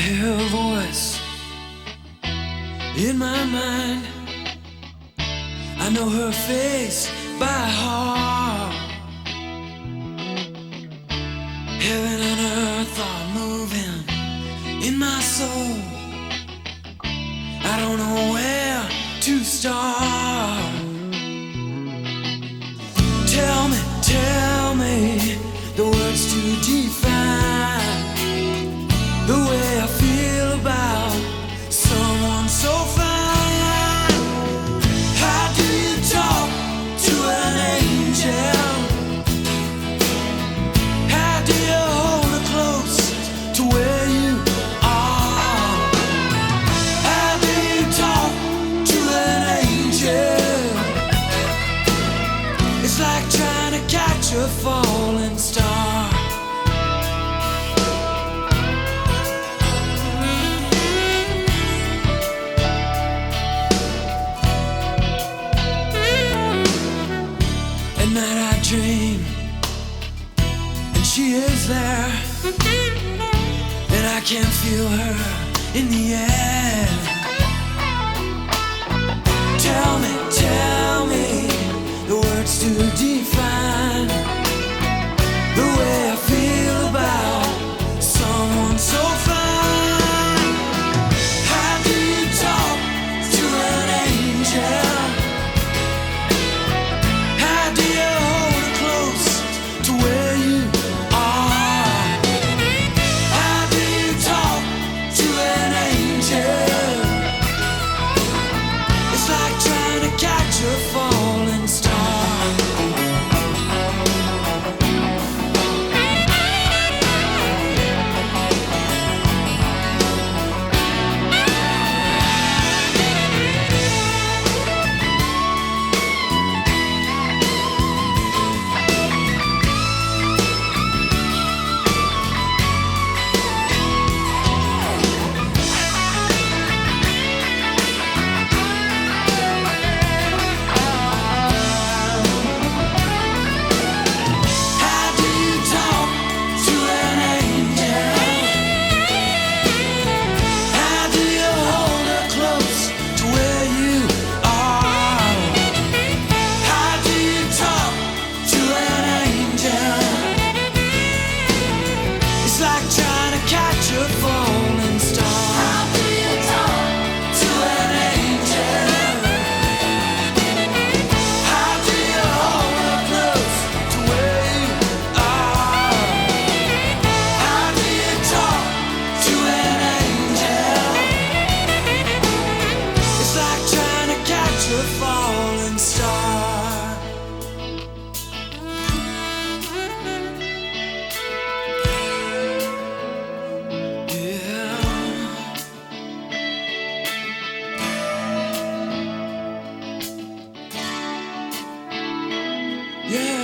hear her voice in my mind. I know her face by heart. Heaven and earth are moving in my soul. I don't know where to start. watch a falling star. At night I dream, and she is there, and I can feel her in the air. Yeah.